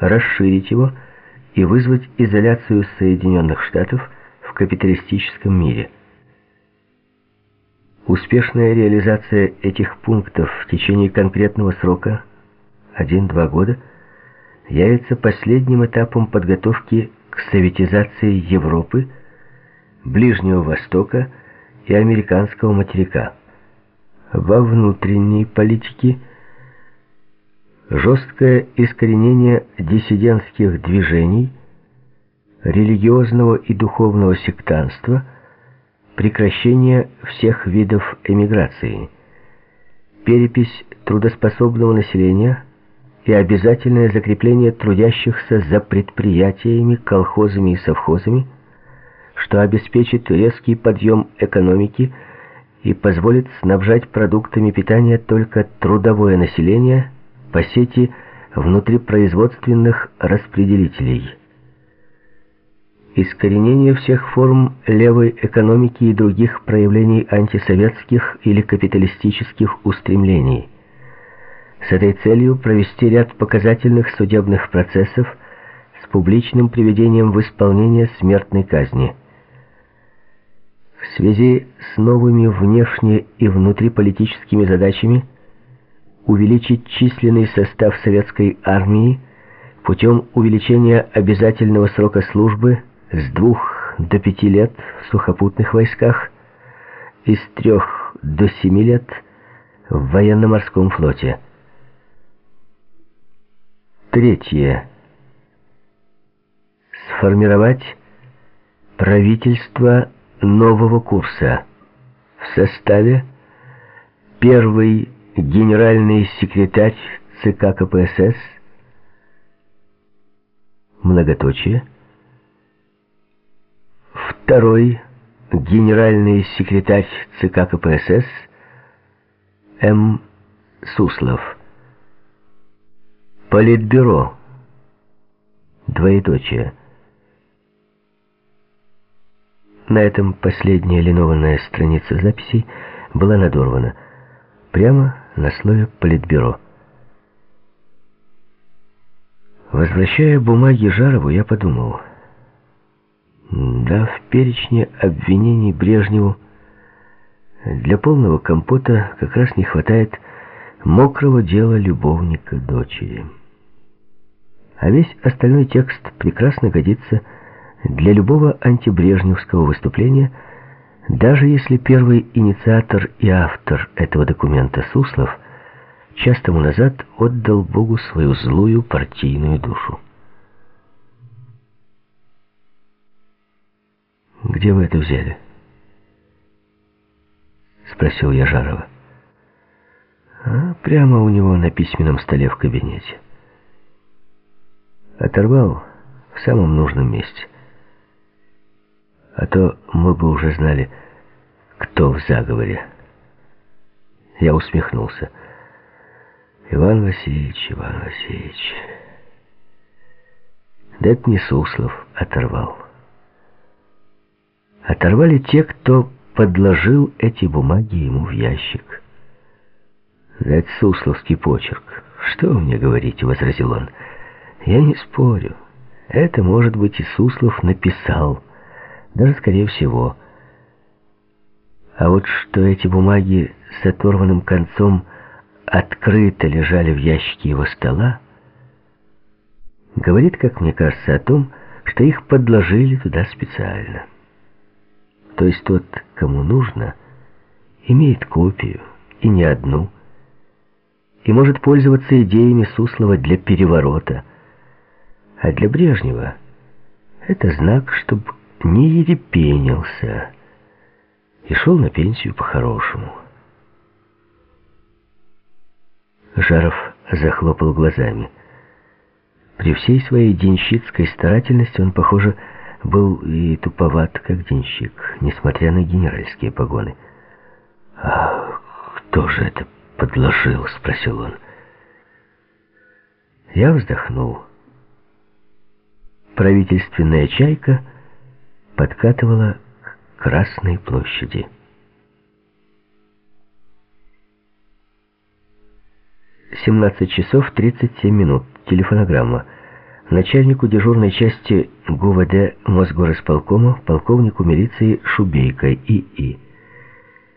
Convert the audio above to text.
расширить его и вызвать изоляцию Соединенных Штатов в капиталистическом мире. Успешная реализация этих пунктов в течение конкретного срока, 1-2 года, явится последним этапом подготовки к советизации Европы, Ближнего Востока и американского материка. Во внутренней политике жесткое искоренение диссидентских движений, религиозного и духовного сектанства, прекращение всех видов эмиграции, перепись трудоспособного населения и обязательное закрепление трудящихся за предприятиями, колхозами и совхозами, что обеспечит резкий подъем экономики и позволит снабжать продуктами питания только трудовое население по сети внутрипроизводственных распределителей. Искоренение всех форм левой экономики и других проявлений антисоветских или капиталистических устремлений. С этой целью провести ряд показательных судебных процессов с публичным приведением в исполнение смертной казни – в связи с новыми внешне- и внутриполитическими задачами увеличить численный состав советской армии путем увеличения обязательного срока службы с двух до пяти лет в сухопутных войсках и с трех до семи лет в военно-морском флоте. Третье. Сформировать правительство нового курса в составе первый генеральный секретарь ЦК КПСС, многоточие, второй генеральный секретарь ЦК КПСС М. Суслов, Политбюро, двоеточие, на этом последняя линованная страница записей была надорвана. Прямо на слове «Политбюро». Возвращая бумаги Жарову, я подумал, да, в перечне обвинений Брежневу для полного компота как раз не хватает мокрого дела любовника дочери. А весь остальной текст прекрасно годится для любого антибрежневского выступления, даже если первый инициатор и автор этого документа Суслов час тому назад отдал Богу свою злую партийную душу. «Где вы это взяли?» — спросил я Жарова. А, прямо у него на письменном столе в кабинете. Оторвал в самом нужном месте. А то мы бы уже знали, кто в заговоре. Я усмехнулся. Иван Васильевич, Иван Васильевич. Да это не Суслов оторвал. Оторвали те, кто подложил эти бумаги ему в ящик. Да это Сусловский почерк. Что вы мне говорите, возразил он. Я не спорю. Это, может быть, и Суслов написал. Даже скорее всего. А вот что эти бумаги с оторванным концом открыто лежали в ящике его стола, говорит, как мне кажется, о том, что их подложили туда специально. То есть тот, кому нужно, имеет копию, и не одну, и может пользоваться идеями Суслова для переворота, а для Брежнева это знак, чтобы не ерепенился и шел на пенсию по-хорошему. Жаров захлопал глазами. При всей своей денщицкой старательности он, похоже, был и туповат, как денщик, несмотря на генеральские погоны. «А кто же это подложил?» — спросил он. Я вздохнул. Правительственная чайка — подкатывала к Красной площади. Семнадцать часов тридцать семь минут. Телефонограмма. начальнику дежурной части ГУВД Мосгорисполкома, полковнику милиции Шубейко И.И.